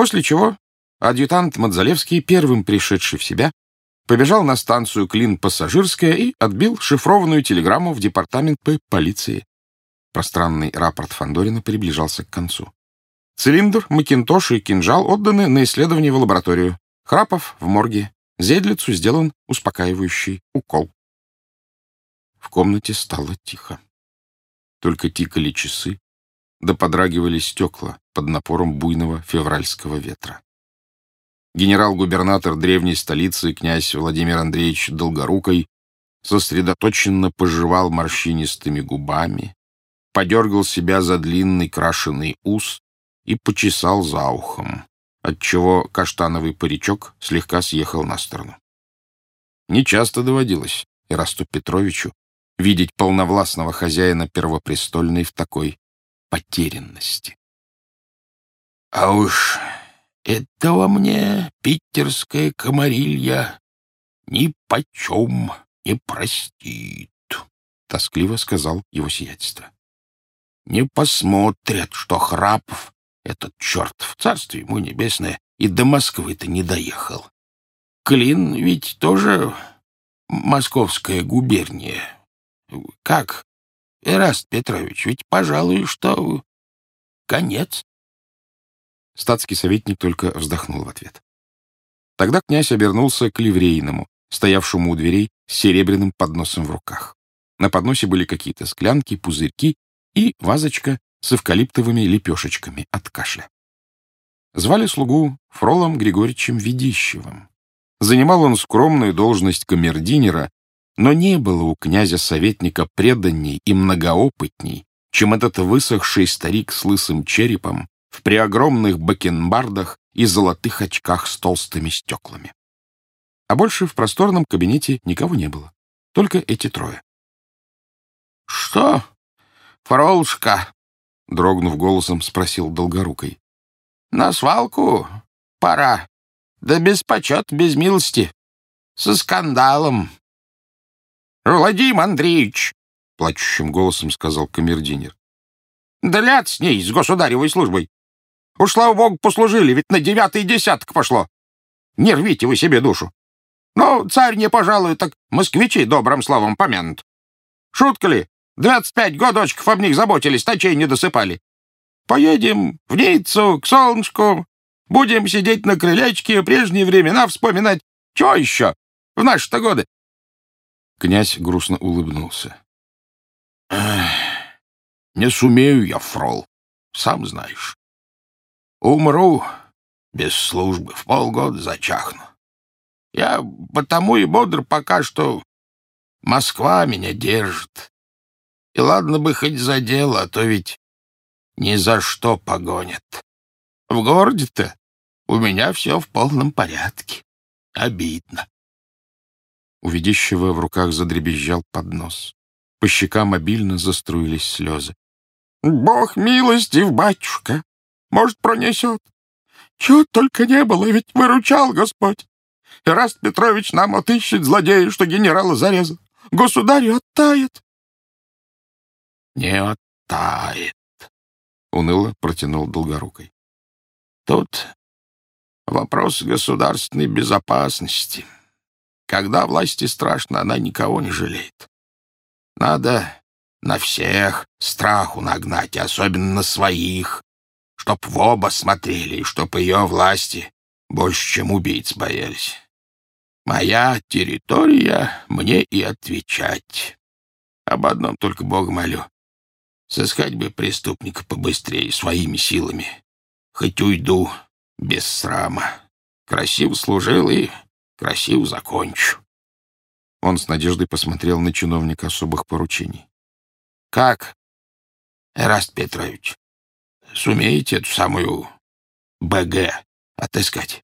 После чего адъютант Мадзалевский, первым пришедший в себя, побежал на станцию Клин-Пассажирская и отбил шифрованную телеграмму в департамент П полиции. Пространный рапорт Фандорина приближался к концу. Цилиндр, макинтош и кинжал отданы на исследование в лабораторию. Храпов в морге. Зейдлицу сделан успокаивающий укол. В комнате стало тихо. Только тикали часы, да подрагивали стекла под напором буйного февральского ветра. Генерал-губернатор древней столицы, князь Владимир Андреевич Долгорукой, сосредоточенно пожевал морщинистыми губами, подергал себя за длинный крашеный ус и почесал за ухом, отчего каштановый паричок слегка съехал на сторону. Нечасто доводилось Ирасту Петровичу видеть полновластного хозяина первопрестольной в такой потерянности. А уж этого мне питерская комарилья ни почем не простит, — тоскливо сказал его сиятельство. Не посмотрят, что Храпов, этот черт в царстве ему небесное, и до Москвы-то не доехал. Клин ведь тоже московская губерния. Как, Эраст Петрович, ведь, пожалуй, что конец. Статский советник только вздохнул в ответ. Тогда князь обернулся к ливрейному, стоявшему у дверей с серебряным подносом в руках. На подносе были какие-то склянки, пузырьки и вазочка с эвкалиптовыми лепешечками от кашля. Звали слугу Фролом Григорьевичем Ведищевым. Занимал он скромную должность камердинера но не было у князя-советника преданней и многоопытней, чем этот высохший старик с лысым черепом в преогромных бакенбардах и золотых очках с толстыми стеклами. А больше в просторном кабинете никого не было. Только эти трое. — Что, Фролушка? — дрогнув голосом, спросил Долгорукой. — На свалку пора. Да без почет, без милости. Со скандалом. Владимир Андреевич, — плачущим голосом сказал камердинер. Да ляд с ней, с государевой службой. Уж, слава богу, послужили, ведь на девятый десяток пошло. Не рвите вы себе душу. Ну, царь не пожалуй, так москвичи добрым словом помянут. Шутка ли? Двадцать пять годочков об них заботились, ночей не досыпали. Поедем в Ниццу, к солнышку, будем сидеть на крылечке, прежние времена вспоминать. Чего еще в наши-то годы? Князь грустно улыбнулся. «Не сумею я, фрол, сам знаешь. Умру без службы, в полгода зачахну. Я потому и бодр пока, что Москва меня держит. И ладно бы хоть за дело, а то ведь ни за что погонят. В городе-то у меня все в полном порядке. Обидно. У ведущего в руках задребезжал поднос. По щекам обильно заструились слезы. — Бог милостив, батюшка! Может, пронесет? Чего только не было, ведь выручал Господь. Ираст Петрович нам отыщет злодея, что генерала зарезал. Государю оттает. — Не оттает, — уныло протянул Долгорукой. — Тут вопрос государственной безопасности. — когда власти страшно, она никого не жалеет. Надо на всех страху нагнать, особенно на своих, чтоб в оба смотрели, и чтоб ее власти больше, чем убийц боялись. Моя территория, мне и отвечать. Об одном только Бога молю. Сыскать бы преступника побыстрее своими силами. Хоть уйду без срама. Красиво служил и Красиво закончу. Он с надеждой посмотрел на чиновника особых поручений. — Как, Эраст Петрович, сумеете эту самую БГ отыскать?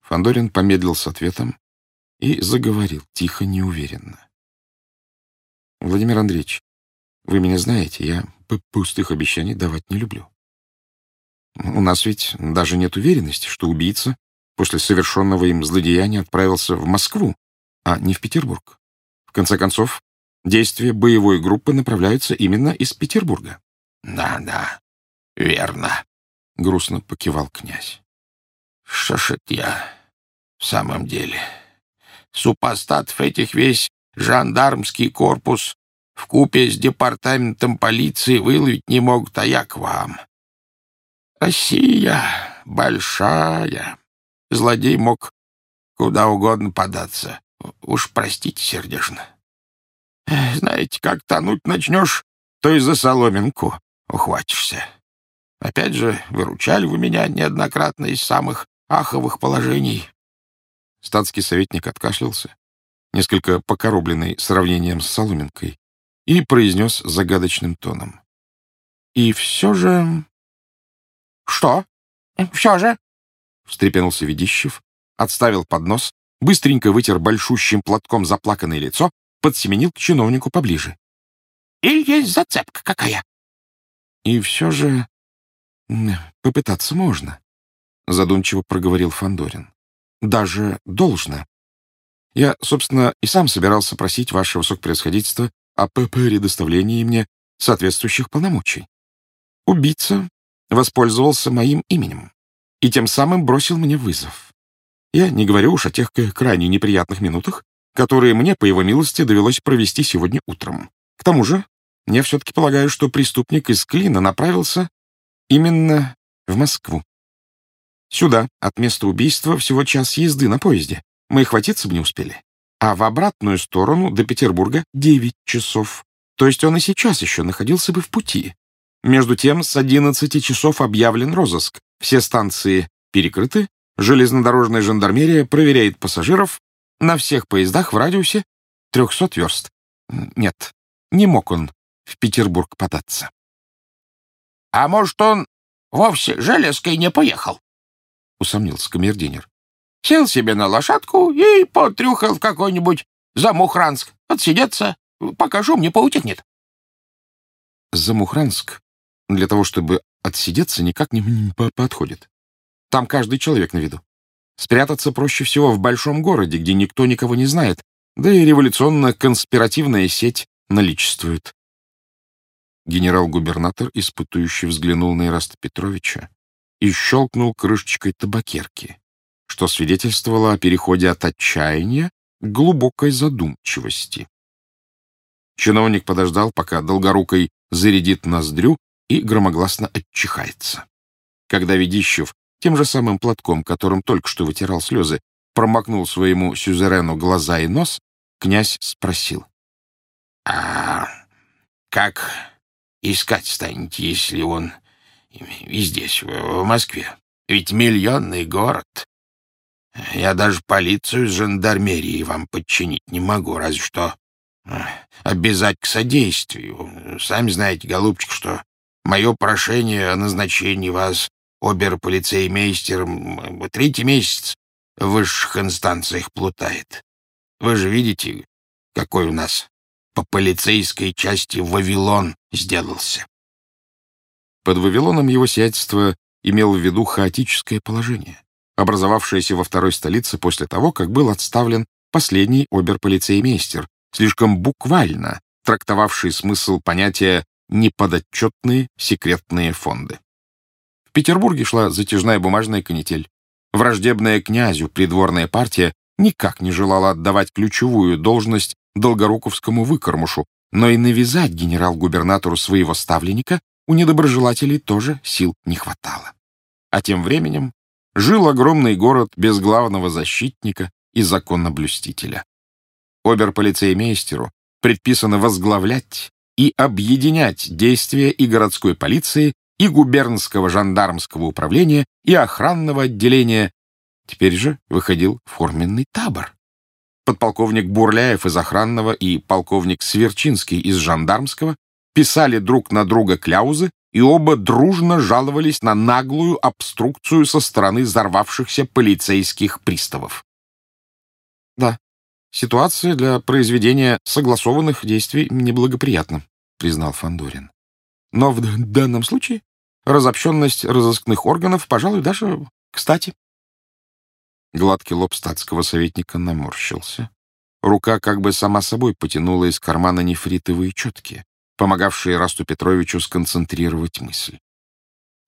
Фандорин помедлил с ответом и заговорил тихо, неуверенно. — Владимир Андреевич, вы меня знаете, я пустых обещаний давать не люблю. У нас ведь даже нет уверенности, что убийца после совершенного им злодеяния отправился в Москву, а не в Петербург. В конце концов, действия боевой группы направляются именно из Петербурга. Да, — Да-да, верно, — грустно покивал князь. Что ж это я в самом деле? Супостатов этих весь жандармский корпус в купе с департаментом полиции выловить не могут, а я к вам. Россия большая. Злодей мог куда угодно податься. Уж простите сердечно. Знаете, как тонуть начнешь, то и за соломинку ухватишься. Опять же, выручали вы меня неоднократно из самых аховых положений. Статский советник откашлялся, несколько покоробленный сравнением с соломинкой, и произнес загадочным тоном. «И все же...» «Что? Все же?» — встрепенулся Ведищев, отставил поднос, быстренько вытер большущим платком заплаканное лицо, подсеменил к чиновнику поближе. «Или есть зацепка какая?» «И все же попытаться можно», — задумчиво проговорил Фандорин. «Даже должно. Я, собственно, и сам собирался просить ваше высокопревосходительство о предоставлении мне соответствующих полномочий. Убийца воспользовался моим именем и тем самым бросил мне вызов. Я не говорю уж о тех крайне неприятных минутах, которые мне, по его милости, довелось провести сегодня утром. К тому же, я все-таки полагаю, что преступник из Клина направился именно в Москву. Сюда, от места убийства, всего час езды на поезде. Мы хватиться бы не успели. А в обратную сторону до Петербурга девять часов. То есть он и сейчас еще находился бы в пути. Между тем, с одиннадцати часов объявлен розыск. Все станции перекрыты, железнодорожная жандармерия проверяет пассажиров на всех поездах в радиусе трехсот верст. Нет, не мог он в Петербург податься. — А может, он вовсе железкой не поехал? — усомнился камердинер. — Сел себе на лошадку и потрюхал в какой-нибудь Замухранск. Отсидеться, пока шум не поутихнет. Замухранск для того, чтобы отсидеться, никак не подходит. Там каждый человек на виду. Спрятаться проще всего в большом городе, где никто никого не знает, да и революционно-конспиративная сеть наличествует. Генерал-губернатор, испытующий, взглянул на Ираста Петровича и щелкнул крышечкой табакерки, что свидетельствовало о переходе от отчаяния к глубокой задумчивости. Чиновник подождал, пока Долгорукой зарядит ноздрю и громогласно отчихается. Когда Ведищев тем же самым платком, которым только что вытирал слезы, промокнул своему сюзерену глаза и нос, князь спросил. — А как искать станете, если он и здесь, в Москве? Ведь миллионный город. Я даже полицию с жандармерией вам подчинить не могу, разве что обязать к содействию. Сами знаете, голубчик, что мое прошение о назначении вас обер-полицеймейстером третий месяц в высших инстанциях плутает. Вы же видите, какой у нас по полицейской части Вавилон сделался. Под Вавилоном его сиятельство имел в виду хаотическое положение, образовавшееся во второй столице после того, как был отставлен последний оберполицеймейстер, слишком буквально трактовавший смысл понятия «неподотчетные секретные фонды». В Петербурге шла затяжная бумажная канитель. Враждебная князю придворная партия никак не желала отдавать ключевую должность Долгоруковскому выкормушу, но и навязать генерал-губернатору своего ставленника у недоброжелателей тоже сил не хватало. А тем временем жил огромный город без главного защитника и законоблюстителя. Оберполицеймейстеру предписано возглавлять и объединять действия и городской полиции, и губернского жандармского управления, и охранного отделения. Теперь же выходил форменный табор. Подполковник Бурляев из охранного и полковник Сверчинский из жандармского писали друг на друга кляузы, и оба дружно жаловались на наглую обструкцию со стороны взорвавшихся полицейских приставов. Да, Ситуация для произведения согласованных действий неблагоприятна, признал Фандорин. Но в данном случае разобщенность разыскных органов, пожалуй, даже кстати. Гладкий лоб статского советника наморщился. Рука как бы сама собой потянула из кармана нефритовые четки, помогавшие Расту Петровичу сконцентрировать мысль.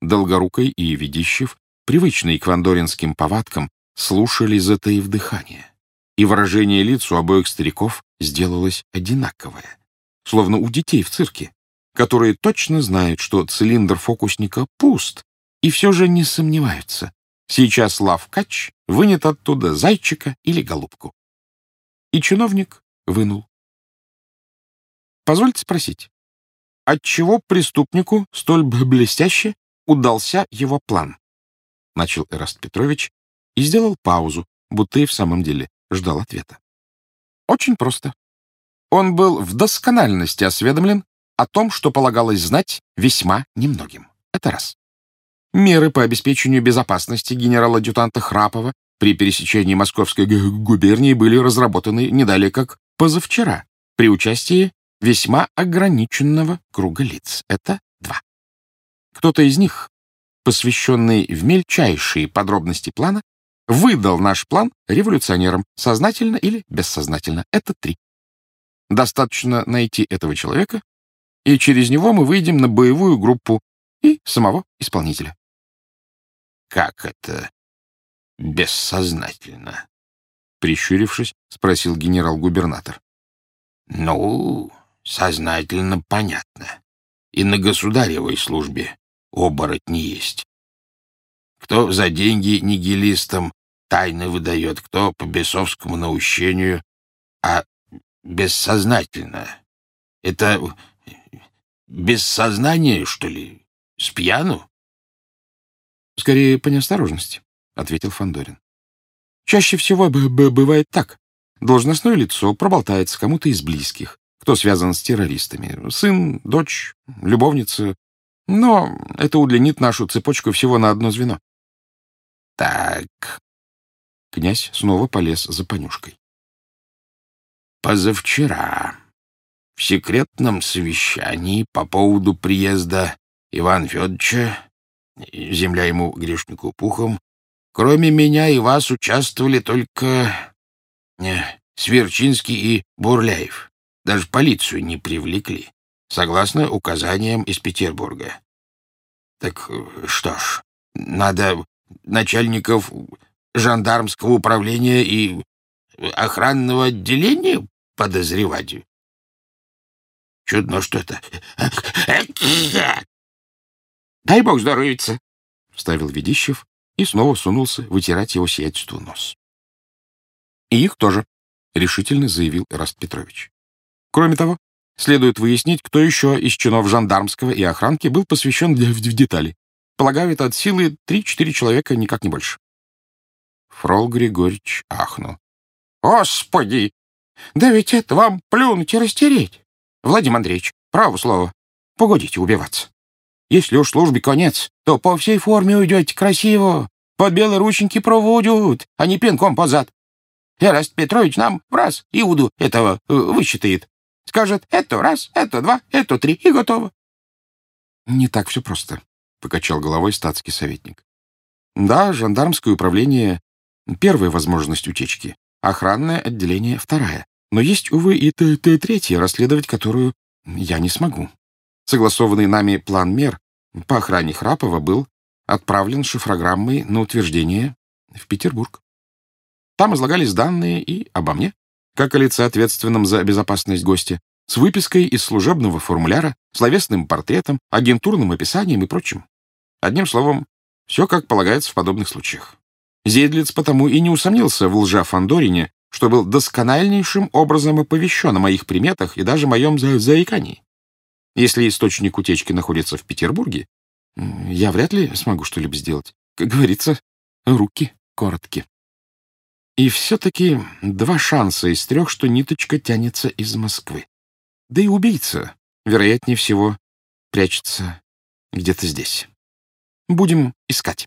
Долгорукой и Ведищев, привычные к вандоринским повадкам, слушали, затаив дыхание. И выражение лиц у обоих стариков сделалось одинаковое, словно у детей в цирке, которые точно знают, что цилиндр фокусника пуст, и все же не сомневаются. Сейчас лавкач вынет оттуда зайчика или голубку. И чиновник вынул. Позвольте спросить, отчего преступнику столь блестяще удался его план? Начал Эраст Петрович и сделал паузу, будто и в самом деле ждал ответа. Очень просто. Он был в доскональности осведомлен о том, что полагалось знать весьма немногим. Это раз. Меры по обеспечению безопасности генерала-адъютанта Храпова при пересечении Московской губернии были разработаны не далее, как позавчера, при участии весьма ограниченного круга лиц. Это два. Кто-то из них, посвященный в мельчайшие подробности плана, выдал наш план революционерам, сознательно или бессознательно. Это три. Достаточно найти этого человека, и через него мы выйдем на боевую группу и самого исполнителя. Как это бессознательно? Прищурившись, спросил генерал-губернатор. Ну, сознательно понятно. И на государевой службе оборотни есть. Кто за деньги нигилистам тайны выдает, кто по бесовскому наущению, а бессознательно. Это без сознания, что ли? С пьяну? — Скорее, по неосторожности, — ответил Фандорин. Чаще всего бывает так. Должностное лицо проболтается кому-то из близких, кто связан с террористами. Сын, дочь, любовница. Но это удлинит нашу цепочку всего на одно звено. — Так. Князь снова полез за понюшкой. — Позавчера в секретном совещании по поводу приезда Ивана Федоровича, земля ему грешнику пухом, кроме меня и вас участвовали только э, Сверчинский и Бурляев. Даже полицию не привлекли, согласно указаниям из Петербурга. Так э, что ж, надо начальников жандармского управления и охранного отделения подозревать. Чудно что-то. Дай бог здоровиться, — вставил Ведищев и снова сунулся вытирать его сиятельству нос. И их тоже, — решительно заявил Эраст Петрович. Кроме того, следует выяснить, кто еще из чинов жандармского и охранки был посвящен в детали. Полагаю, это от силы три-четыре человека, никак не больше. Фрол Григорьевич ахнул. — Господи! Да ведь это вам плюнуть и растереть! Владимир Андреевич, право слово, погодите убиваться. Если уж службе конец, то по всей форме уйдете красиво. Под белые рученьки проводят, а не пинком позад. Эраст Петрович нам раз Иуду этого э, высчитает. Скажет, это раз, это два, это три, и готово. — Не так все просто, — покачал головой статский советник. Да, жандармское управление — первая возможность утечки, охранное отделение — вторая. Но есть, увы, и т -т третья, расследовать которую я не смогу. Согласованный нами план мер по охране Храпова был отправлен шифрограммой на утверждение в Петербург. Там излагались данные и обо мне, как о лице ответственном за безопасность гостя, с выпиской из служебного формуляра, словесным портретом, агентурным описанием и прочим. Одним словом, все как полагается в подобных случаях. Зейдлиц потому и не усомнился в лжа Фандорине, что был доскональнейшим образом оповещен о моих приметах и даже моем за заикании. Если источник утечки находится в Петербурге, я вряд ли смогу что-либо сделать. Как говорится, руки короткие. И все-таки два шанса из трех, что ниточка тянется из Москвы. Да и убийца, вероятнее всего, прячется где-то здесь. Будем искать.